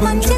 One.